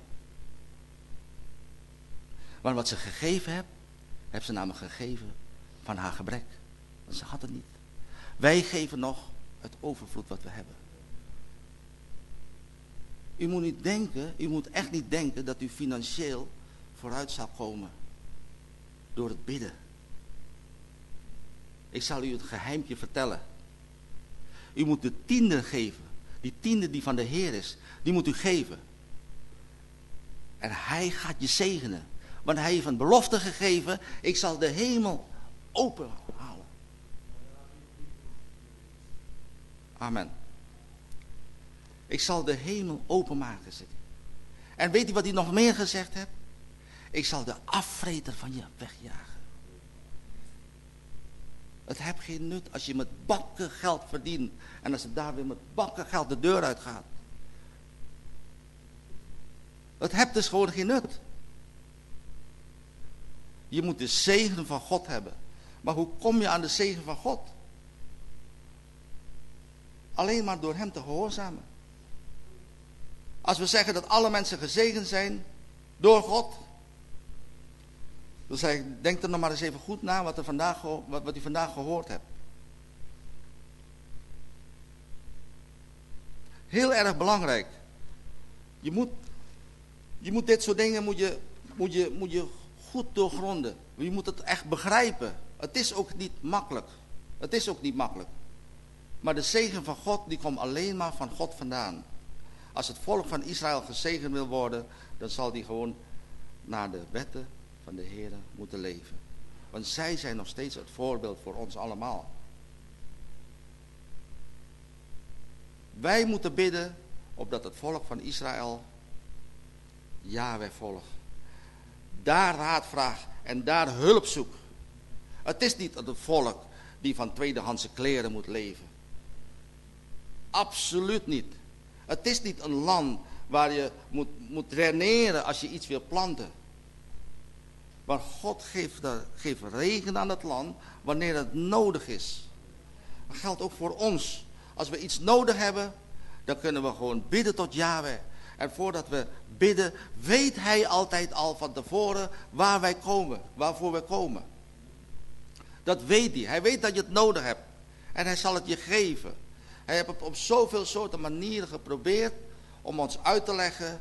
Maar wat ze gegeven heeft, heeft ze namelijk gegeven van haar gebrek. Want ze had het niet. Wij geven nog het overvloed wat we hebben. U moet niet denken, u moet echt niet denken dat u financieel vooruit zal komen door het bidden. Ik zal u het geheimje vertellen. U moet de tiende geven. Die tiende die van de Heer is, die moet u geven. En hij gaat je zegenen. Want hij heeft een belofte gegeven, ik zal de hemel open. Amen. Ik zal de hemel openmaken, zegt En weet u wat hij nog meer gezegd heeft? Ik zal de afvreter van je wegjagen. Het heeft geen nut als je met bakken geld verdient. En als het daar weer met bakken geld de deur uitgaat. Het heeft dus gewoon geen nut. Je moet de zegen van God hebben. Maar hoe kom je aan de zegen van God? Alleen maar door hem te gehoorzamen. Als we zeggen dat alle mensen gezegend zijn door God. Dan zeg ik, denk er nog maar eens even goed na wat, er vandaag, wat, vandaag gehoord hebt. Heel erg belangrijk. Je moet, je moet dit soort dingen moet je, moet je, moet je goed doorgronden. Je moet het echt begrijpen. Het is ook niet makkelijk. Het is ook niet makkelijk. Maar de zegen van God, die komt alleen maar van God vandaan. Als het volk van Israël gezegend wil worden, dan zal die gewoon naar de wetten van de Heer moeten leven. Want zij zijn nog steeds het voorbeeld voor ons allemaal. Wij moeten bidden opdat het volk van Israël Yahweh volgt. Daar raad vraagt en daar hulp zoekt. Het is niet het volk die van tweedehandse kleren moet leven. Absoluut niet. Het is niet een land waar je moet, moet reneren als je iets wil planten. Maar God geeft, geeft regen aan het land wanneer het nodig is. Dat geldt ook voor ons. Als we iets nodig hebben, dan kunnen we gewoon bidden tot Yahweh. En voordat we bidden, weet hij altijd al van tevoren waar wij komen, waarvoor we komen. Dat weet hij. Hij weet dat je het nodig hebt. En hij zal het je geven. Hij heeft het op zoveel soorten manieren geprobeerd om ons uit te leggen.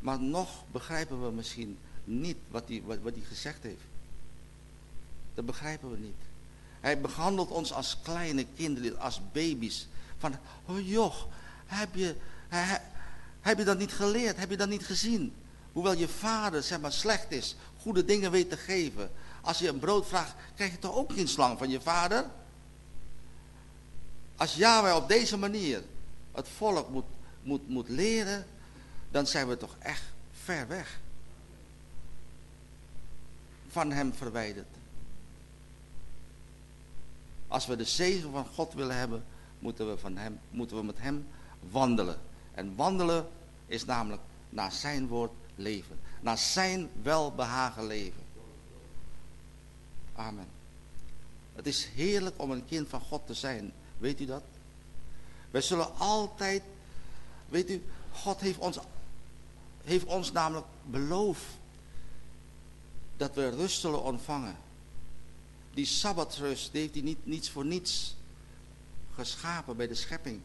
Maar nog begrijpen we misschien niet wat hij, wat, wat hij gezegd heeft. Dat begrijpen we niet. Hij behandelt ons als kleine kinderen, als baby's. Van, oh joh, heb je, heb je dat niet geleerd? Heb je dat niet gezien? Hoewel je vader, zeg maar, slecht is, goede dingen weet te geven. Als je een brood vraagt, krijg je toch ook geen slang van je vader? Als Yahweh op deze manier het volk moet, moet, moet leren, dan zijn we toch echt ver weg. Van hem verwijderd. Als we de zegen van God willen hebben, moeten we, van hem, moeten we met hem wandelen. En wandelen is namelijk naar zijn woord leven. Naar zijn welbehagen leven. Amen. Het is heerlijk om een kind van God te zijn. Weet u dat? Wij zullen altijd, weet u, God heeft ons, heeft ons namelijk beloofd dat we rust zullen ontvangen. Die sabbatrust, heeft hij niet, niets voor niets geschapen bij de schepping.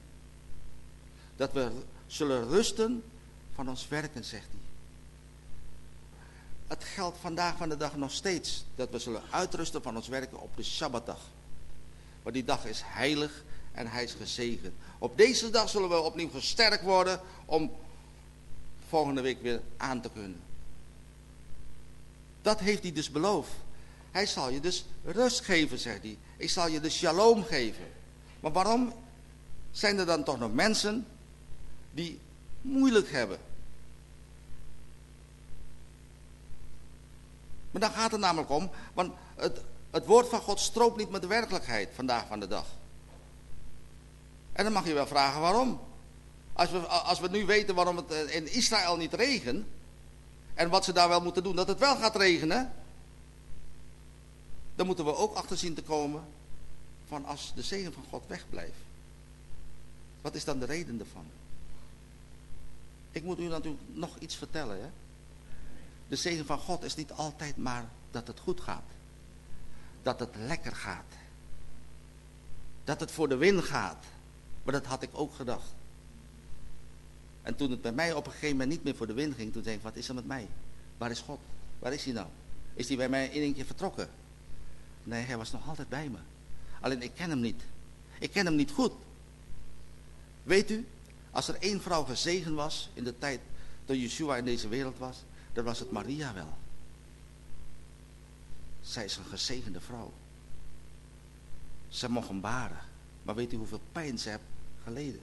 Dat we zullen rusten van ons werken, zegt hij. Het geldt vandaag van de dag nog steeds dat we zullen uitrusten van ons werken op de Sabbatdag. Want die dag is heilig en hij is gezegend. Op deze dag zullen we opnieuw gesterkt worden om volgende week weer aan te kunnen. Dat heeft hij dus beloofd. Hij zal je dus rust geven, zegt hij. Ik zal je de shalom geven. Maar waarom zijn er dan toch nog mensen die moeilijk hebben? Maar dan gaat het namelijk om, want het, het woord van God strookt niet met de werkelijkheid vandaag van de dag. En dan mag je wel vragen waarom. Als we, als we nu weten waarom het eh, in Israël niet regent, en wat ze daar wel moeten doen, dat het wel gaat regenen, dan moeten we ook achter zien te komen van als de zegen van God wegblijft. Wat is dan de reden ervan? Ik moet u natuurlijk nog iets vertellen. Hè? De zegen van God is niet altijd maar dat het goed gaat. Dat het lekker gaat. Dat het voor de win gaat. Maar dat had ik ook gedacht. En toen het bij mij op een gegeven moment niet meer voor de win ging, toen denk ik, wat is er met mij? Waar is God? Waar is hij nou? Is hij bij mij in één keer vertrokken? Nee, hij was nog altijd bij me. Alleen ik ken hem niet. Ik ken hem niet goed. Weet u, als er één vrouw gezegend was in de tijd dat Yeshua in deze wereld was, dan was het Maria wel. Zij is een gezegende vrouw. Ze mocht hem baren Maar weet u hoeveel pijn ze heeft geleden?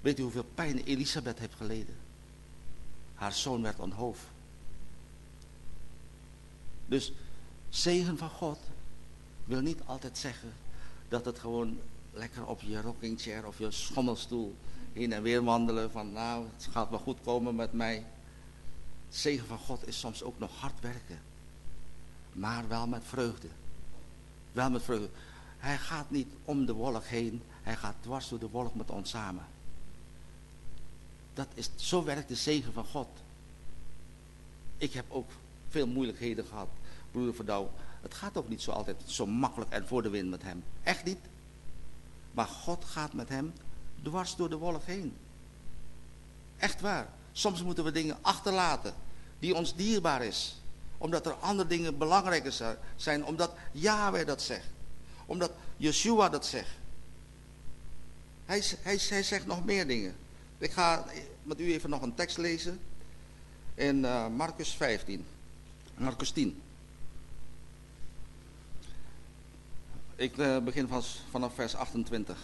Weet u hoeveel pijn Elisabeth heeft geleden? Haar zoon werd onthoofd. Dus zegen van God wil niet altijd zeggen dat het gewoon lekker op je rocking chair of je schommelstoel heen en weer wandelen van nou, het gaat wel goed komen met mij. Zegen van God is soms ook nog hard werken. Maar wel met vreugde. Wel met vreugde. Hij gaat niet om de wolk heen. Hij gaat dwars door de wolk met ons samen. Dat is, zo werkt de zegen van God. Ik heb ook veel moeilijkheden gehad, broeder Verdouw. Het gaat ook niet zo altijd zo makkelijk en voor de wind met hem. Echt niet. Maar God gaat met hem dwars door de wolk heen. Echt waar. Soms moeten we dingen achterlaten die ons dierbaar is. Omdat er andere dingen belangrijker zijn. Omdat Yahweh dat zegt. Omdat Yeshua dat zegt. Hij, hij, hij zegt nog meer dingen. Ik ga met u even nog een tekst lezen. In uh, Marcus 15. Marcus 10. Ik uh, begin van, vanaf vers 28.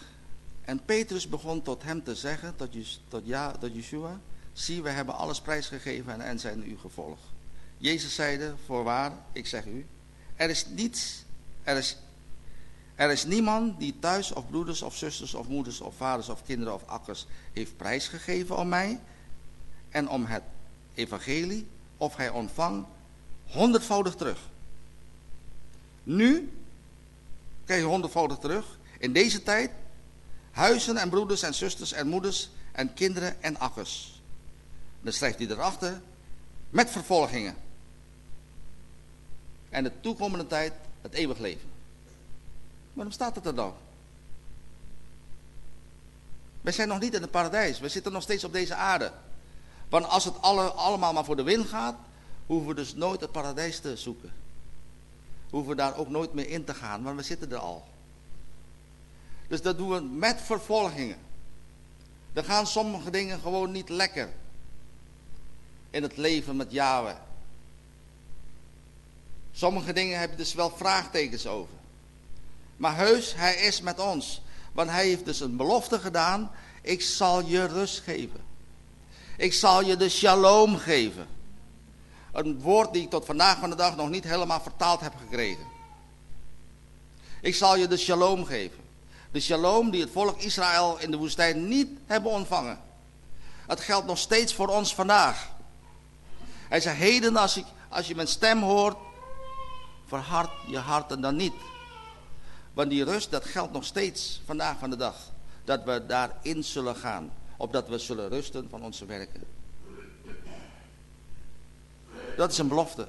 En Petrus begon tot hem te zeggen, tot, tot, ja, tot Yeshua, zie, we hebben alles prijsgegeven en, en zijn u gevolgd. Jezus zeide, voorwaar, ik zeg u, er is niets, er is, er is niemand die thuis of broeders of zusters of moeders of vaders of kinderen of akkers heeft prijsgegeven om mij en om het evangelie, of hij ontvangt honderdvoudig terug. Nu krijg je honderdvoudig terug. In deze tijd huizen en broeders en zusters en moeders en kinderen en akkers. Dan schrijft hij erachter met vervolgingen. En de toekomende tijd het eeuwig leven. Waarom staat het er dan? Wij zijn nog niet in het paradijs. We zitten nog steeds op deze aarde. Want als het alle, allemaal maar voor de wind gaat, hoeven we dus nooit het paradijs te zoeken. Hoeven we daar ook nooit meer in te gaan, want we zitten er al. Dus dat doen we met vervolgingen. Er gaan sommige dingen gewoon niet lekker. In het leven met Yahweh. Sommige dingen heb je dus wel vraagtekens over. Maar heus, hij is met ons. Want hij heeft dus een belofte gedaan. Ik zal je rust geven. Ik zal je de shalom geven. Een woord die ik tot vandaag van de dag nog niet helemaal vertaald heb gekregen. Ik zal je de shalom geven. De shalom die het volk Israël in de woestijn niet hebben ontvangen. Het geldt nog steeds voor ons vandaag. Hij zei, heden als, ik, als je mijn stem hoort, verhard je harten dan niet. Want die rust, dat geldt nog steeds vandaag van de dag. Dat we daarin zullen gaan. Opdat we zullen rusten van onze werken. Dat is een belofte.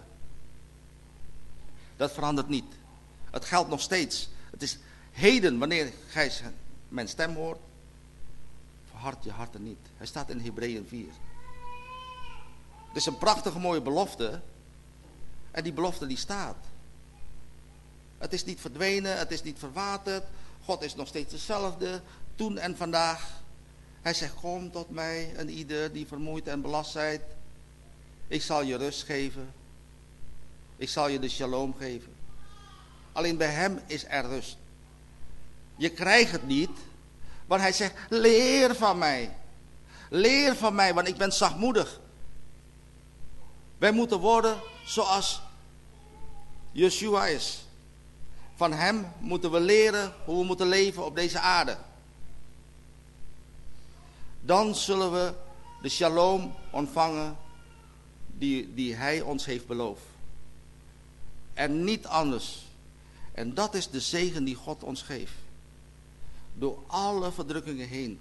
Dat verandert niet. Het geldt nog steeds. Het is heden, wanneer gij mijn stem hoort, verhard je harten niet. Hij staat in Hebreeën 4. Het is een prachtige mooie belofte. En die belofte die staat. Het is niet verdwenen, het is niet verwaterd. God is nog steeds dezelfde, toen en vandaag. Hij zegt, kom tot mij en ieder die vermoeid en belast zijt. Ik zal je rust geven. Ik zal je de shalom geven. Alleen bij hem is er rust. Je krijgt het niet, want hij zegt, leer van mij. Leer van mij, want ik ben zachtmoedig. Wij moeten worden zoals Yeshua is. Van hem moeten we leren hoe we moeten leven op deze aarde. Dan zullen we de shalom ontvangen die, die hij ons heeft beloofd. En niet anders. En dat is de zegen die God ons geeft. Door alle verdrukkingen heen.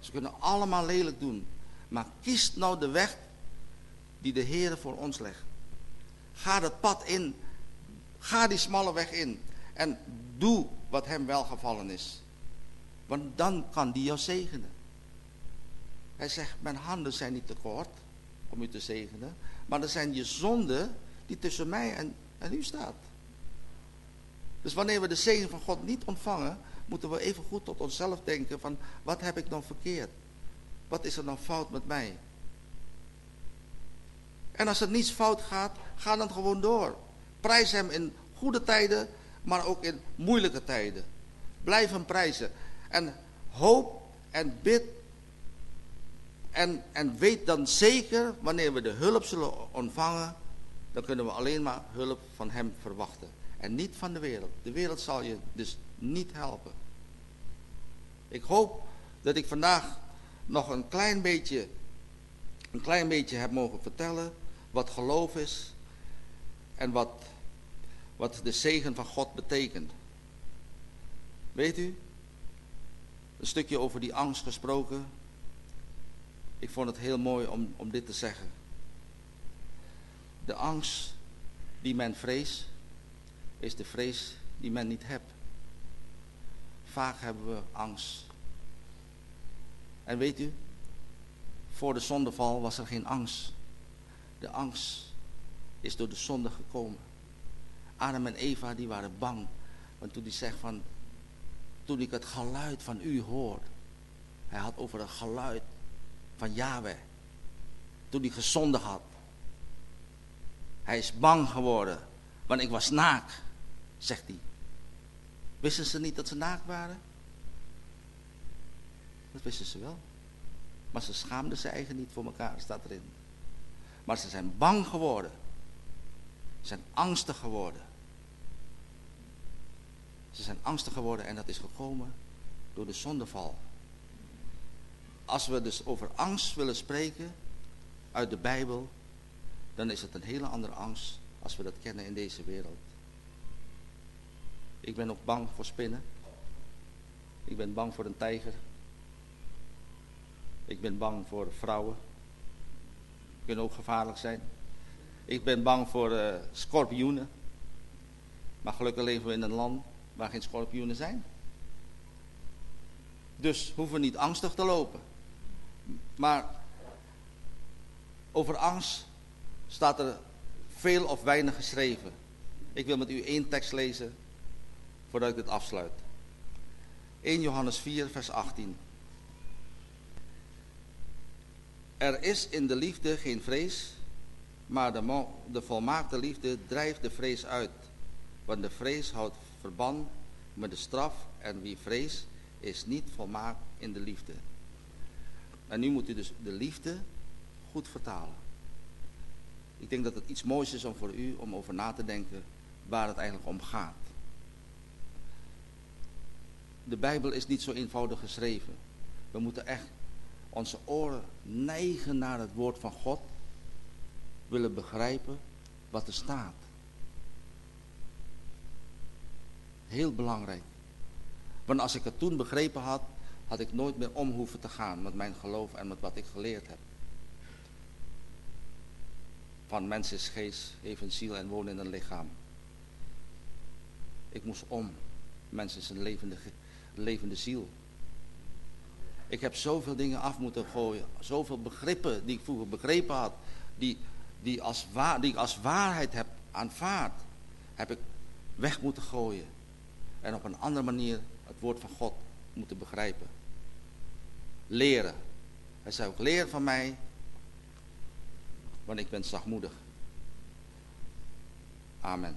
Ze kunnen allemaal lelijk doen. Maar kies nou de weg die de Heer voor ons legt. Ga dat pad in. Ga die smalle weg in. En doe wat hem welgevallen is. Want dan kan die jou zegenen. Hij zegt, mijn handen zijn niet te kort om u te zegenen. Maar er zijn je zonden die tussen mij en, en u staat. Dus wanneer we de zegen van God niet ontvangen, moeten we even goed tot onszelf denken van, wat heb ik nou verkeerd? Wat is er nou fout met mij? En als er niets fout gaat, ga dan gewoon door. Prijs hem in goede tijden, maar ook in moeilijke tijden. Blijf hem prijzen. En hoop en bid en, en weet dan zeker, wanneer we de hulp zullen ontvangen, dan kunnen we alleen maar hulp van hem verwachten. En niet van de wereld. De wereld zal je dus niet helpen. Ik hoop dat ik vandaag nog een klein beetje, een klein beetje heb mogen vertellen wat geloof is en wat, wat de zegen van God betekent. Weet u, een stukje over die angst gesproken. Ik vond het heel mooi om, om dit te zeggen. De angst die men vreest, is de vrees die men niet hebt. Vaak hebben we angst. En weet u, voor de zondeval was er geen angst. De angst is door de zonde gekomen. Adam en Eva die waren bang. Want toen hij zegt van, toen ik het geluid van u hoor. Hij had over het geluid van Yahweh. Toen hij gezonden had. Hij is bang geworden, want ik was naak, zegt hij. Wisten ze niet dat ze naakt waren? Dat wisten ze wel. Maar ze schaamden ze eigen niet voor elkaar, staat erin. Maar ze zijn bang geworden. Ze zijn angstig geworden. Ze zijn angstig geworden en dat is gekomen door de zondeval. Als we dus over angst willen spreken uit de Bijbel, dan is het een hele andere angst als we dat kennen in deze wereld. Ik ben ook bang voor spinnen. Ik ben bang voor een tijger. Ik ben bang voor vrouwen. Kunnen ook gevaarlijk zijn. Ik ben bang voor uh, schorpioenen. Maar gelukkig leven we in een land waar geen schorpioenen zijn. Dus hoeven niet angstig te lopen. Maar over angst staat er veel of weinig geschreven. Ik wil met u één tekst lezen voordat ik dit afsluit. 1 Johannes 4, vers 18. Er is in de liefde geen vrees, maar de, de volmaakte liefde drijft de vrees uit. Want de vrees houdt verband met de straf en wie vrees is niet volmaakt in de liefde. En nu moet u dus de liefde goed vertalen. Ik denk dat het iets moois is om voor u om over na te denken waar het eigenlijk om gaat. De Bijbel is niet zo eenvoudig geschreven. We moeten echt onze oren neigen naar het woord van God. Willen begrijpen wat er staat. Heel belangrijk. Want als ik het toen begrepen had, had ik nooit meer om hoeven te gaan met mijn geloof en met wat ik geleerd heb. Van mens is geest, heeft een ziel en woont in een lichaam. Ik moest om. Mens is een levende, levende ziel. Ik heb zoveel dingen af moeten gooien. Zoveel begrippen die ik vroeger begrepen had. Die, die, als, waar, die ik als waarheid heb aanvaard. Heb ik weg moeten gooien. En op een andere manier het woord van God moeten begrijpen. Leren. Hij zei ook, leer van mij, want ik ben zachtmoedig. Amen.